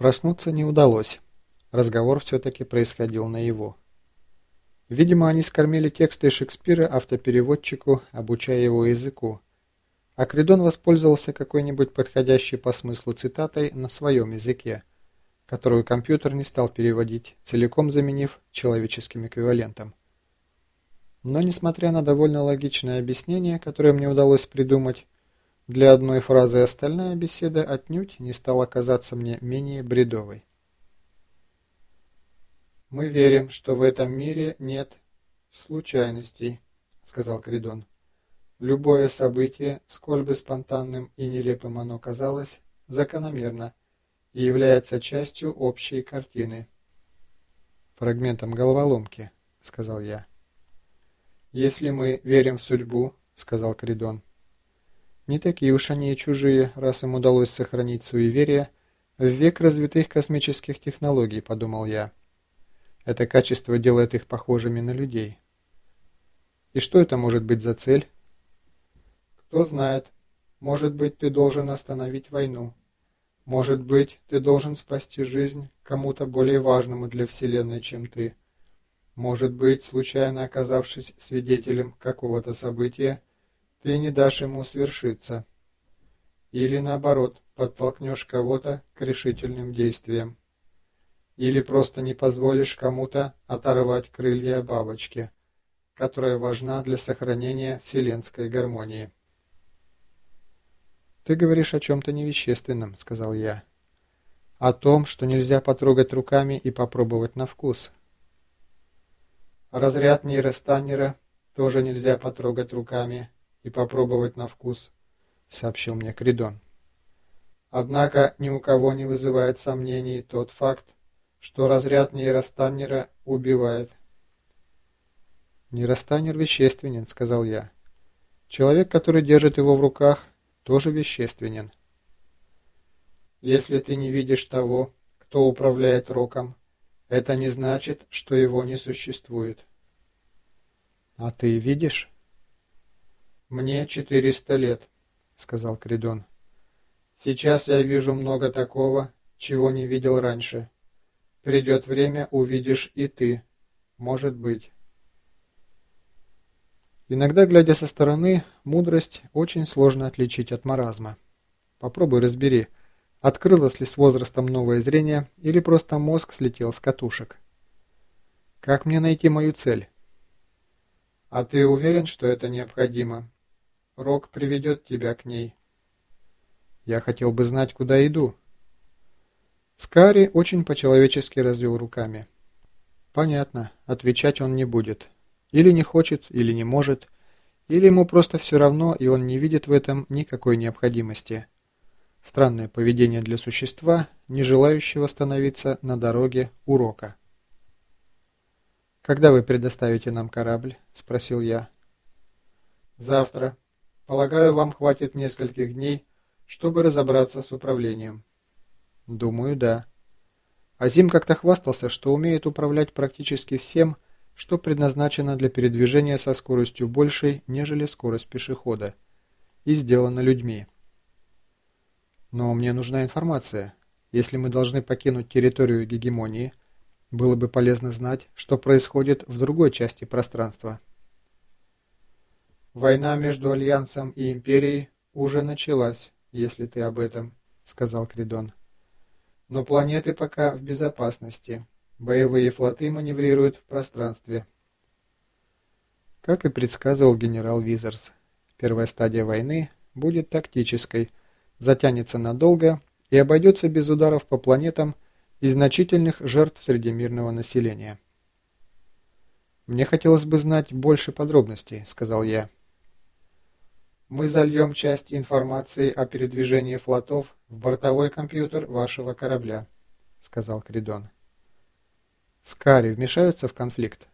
Проснуться не удалось. Разговор все-таки происходил наяву. Видимо, они скормили тексты Шекспира автопереводчику, обучая его языку. А Кридон воспользовался какой-нибудь подходящей по смыслу цитатой на своем языке, которую компьютер не стал переводить, целиком заменив человеческим эквивалентом. Но, несмотря на довольно логичное объяснение, которое мне удалось придумать, для одной фразы остальная беседа отнюдь не стала казаться мне менее бредовой. «Мы верим, что в этом мире нет случайностей», — сказал Кридон. «Любое событие, сколь бы спонтанным и нелепым оно казалось, закономерно и является частью общей картины». «Фрагментом головоломки», — сказал я. «Если мы верим в судьбу», — сказал Кридон, — не такие уж они и чужие, раз им удалось сохранить суеверие в век развитых космических технологий, подумал я. Это качество делает их похожими на людей. И что это может быть за цель? Кто знает. Может быть, ты должен остановить войну. Может быть, ты должен спасти жизнь кому-то более важному для Вселенной, чем ты. Может быть, случайно оказавшись свидетелем какого-то события, ты не дашь ему свершиться. Или наоборот, подтолкнешь кого-то к решительным действиям. Или просто не позволишь кому-то оторвать крылья бабочки, которая важна для сохранения вселенской гармонии. «Ты говоришь о чем-то невещественном», — сказал я. «О том, что нельзя потрогать руками и попробовать на вкус». Разряд нейростаннера тоже нельзя потрогать руками и попробовать на вкус», — сообщил мне Кридон. Однако ни у кого не вызывает сомнений тот факт, что разряд нейростаннера убивает. «Нейростаннер вещественен», — сказал я. «Человек, который держит его в руках, тоже вещественен». «Если ты не видишь того, кто управляет роком, это не значит, что его не существует». «А ты видишь?» «Мне четыреста лет», — сказал Кридон. «Сейчас я вижу много такого, чего не видел раньше. Придет время, увидишь и ты. Может быть». Иногда, глядя со стороны, мудрость очень сложно отличить от маразма. Попробуй разбери, открылось ли с возрастом новое зрение или просто мозг слетел с катушек. Как мне найти мою цель? А ты уверен, что это необходимо? Рок приведет тебя к ней. Я хотел бы знать, куда иду. Скари очень по-человечески развел руками. Понятно, отвечать он не будет. Или не хочет, или не может, или ему просто все равно, и он не видит в этом никакой необходимости. Странное поведение для существа, не желающего становиться на дороге урока. «Когда вы предоставите нам корабль?» – спросил я. «Завтра», Полагаю, вам хватит нескольких дней, чтобы разобраться с управлением. Думаю, да. Азим как-то хвастался, что умеет управлять практически всем, что предназначено для передвижения со скоростью большей, нежели скорость пешехода, и сделано людьми. Но мне нужна информация. Если мы должны покинуть территорию гегемонии, было бы полезно знать, что происходит в другой части пространства. «Война между Альянсом и Империей уже началась, если ты об этом», — сказал Кридон. «Но планеты пока в безопасности. Боевые флоты маневрируют в пространстве». Как и предсказывал генерал Визерс, первая стадия войны будет тактической, затянется надолго и обойдется без ударов по планетам и значительных жертв среди мирного населения. «Мне хотелось бы знать больше подробностей», — сказал я. Мы зальем часть информации о передвижении флотов в бортовой компьютер вашего корабля», — сказал Кридон. «Скари вмешаются в конфликт?»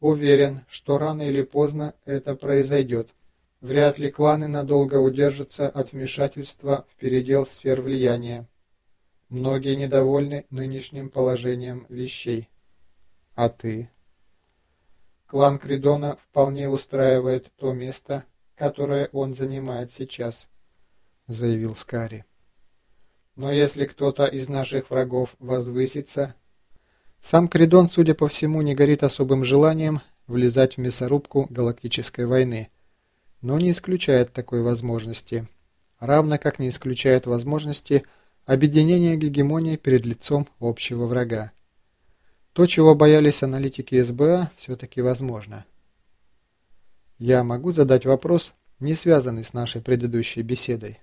«Уверен, что рано или поздно это произойдет. Вряд ли кланы надолго удержатся от вмешательства в передел сфер влияния. Многие недовольны нынешним положением вещей. А ты?» Клан Кридона вполне устраивает то место, которое он занимает сейчас», — заявил Скари. Но если кто-то из наших врагов возвысится... Сам Кридон, судя по всему, не горит особым желанием влезать в мясорубку галактической войны, но не исключает такой возможности, равно как не исключает возможности объединения гегемонии перед лицом общего врага. То, чего боялись аналитики СБА, все-таки возможно. Я могу задать вопрос, не связанный с нашей предыдущей беседой?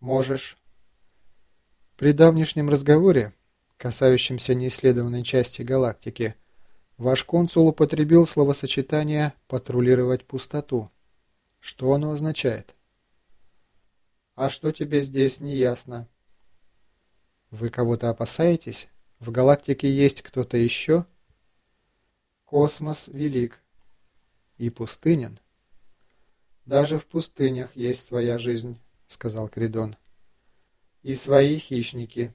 Можешь. При давнешнем разговоре, касающемся неисследованной части галактики, ваш консул употребил словосочетание «патрулировать пустоту». Что оно означает? А что тебе здесь не ясно? Вы кого-то опасаетесь? В галактике есть кто-то еще? Космос велик. И пустынен. Даже в пустынях есть своя жизнь, сказал Кридон. И свои хищники.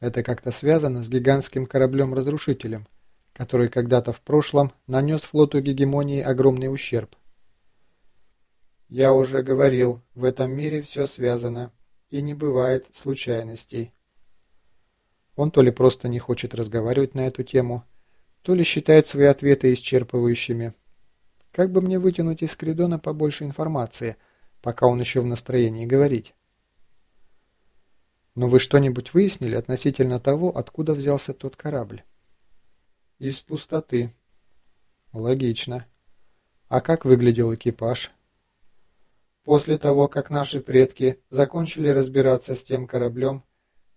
Это как-то связано с гигантским кораблем-разрушителем, который когда-то в прошлом нанес флоту гегемонии огромный ущерб. Я уже говорил, в этом мире все связано, и не бывает случайностей. Он то ли просто не хочет разговаривать на эту тему, то ли считает свои ответы исчерпывающими. Как бы мне вытянуть из Кридона побольше информации, пока он еще в настроении говорить? Но вы что-нибудь выяснили относительно того, откуда взялся тот корабль? Из пустоты. Логично. А как выглядел экипаж? После того, как наши предки закончили разбираться с тем кораблем,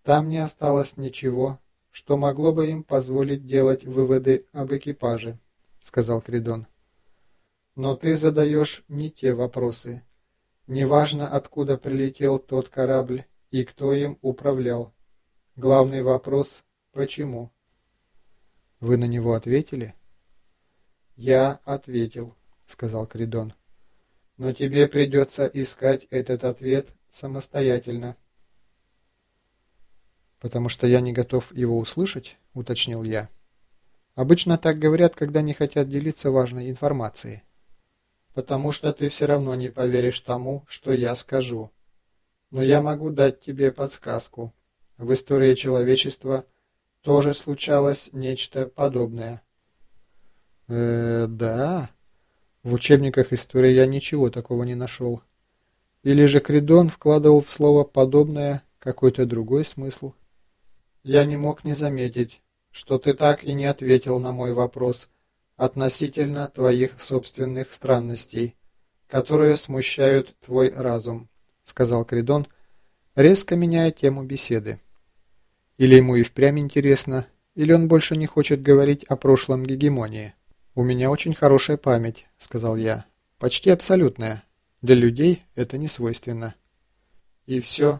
там не осталось ничего, что могло бы им позволить делать выводы об экипаже, сказал Кридон. Но ты задаешь не те вопросы. Неважно, откуда прилетел тот корабль и кто им управлял. Главный вопрос – почему? Вы на него ответили? Я ответил, сказал Кридон. Но тебе придется искать этот ответ самостоятельно. «Потому что я не готов его услышать?» – уточнил я. «Обычно так говорят, когда не хотят делиться важной информацией». «Потому что ты все равно не поверишь тому, что я скажу. Но я могу дать тебе подсказку. В истории человечества тоже случалось нечто подобное». «Э, да. В учебниках истории я ничего такого не нашел. Или же Кридон вкладывал в слово «подобное» какой-то другой смысл?» Я не мог не заметить, что ты так и не ответил на мой вопрос относительно твоих собственных странностей, которые смущают твой разум, сказал Кридон, резко меняя тему беседы. Или ему и впрямь интересно, или он больше не хочет говорить о прошлом гегемонии. «У меня очень хорошая память», — сказал я. «Почти абсолютная. Для людей это не свойственно». «И все?»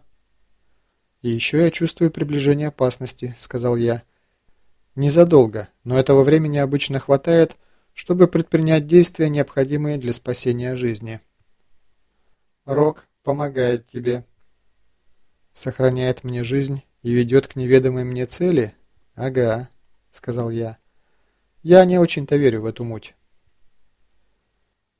«И еще я чувствую приближение опасности», — сказал я. «Незадолго, но этого времени обычно хватает, чтобы предпринять действия, необходимые для спасения жизни». «Рок помогает тебе». «Сохраняет мне жизнь и ведет к неведомой мне цели?» «Ага», — сказал я. «Я не очень-то верю в эту муть».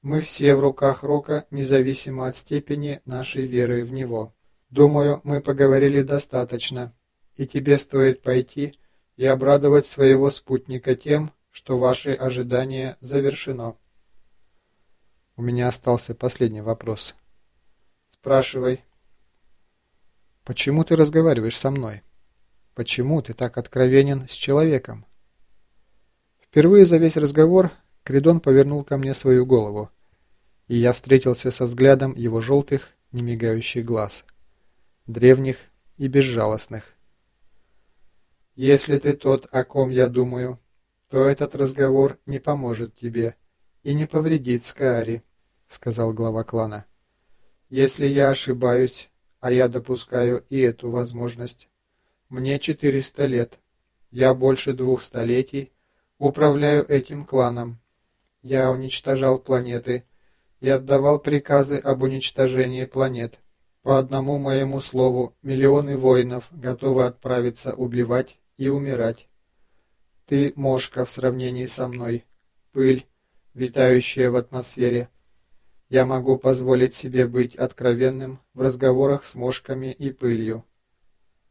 «Мы все в руках Рока, независимо от степени нашей веры в него». Думаю, мы поговорили достаточно, и тебе стоит пойти и обрадовать своего спутника тем, что ваши ожидания завершено. У меня остался последний вопрос. Спрашивай. Почему ты разговариваешь со мной? Почему ты так откровенен с человеком? Впервые за весь разговор Кридон повернул ко мне свою голову, и я встретился со взглядом его желтых, немигающих глаз древних и безжалостных. «Если ты тот, о ком я думаю, то этот разговор не поможет тебе и не повредит Скаари», — сказал глава клана. «Если я ошибаюсь, а я допускаю и эту возможность, мне 400 лет, я больше двух столетий управляю этим кланом. Я уничтожал планеты и отдавал приказы об уничтожении планет. По одному моему слову, миллионы воинов готовы отправиться убивать и умирать. Ты мошка в сравнении со мной, пыль, витающая в атмосфере. я могу позволить себе быть откровенным в разговорах с мошками и пылью.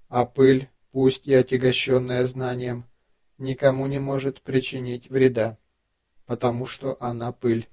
А пыль, пусть и отягощенная знанием, никому не может причинить вреда, потому что она пыль.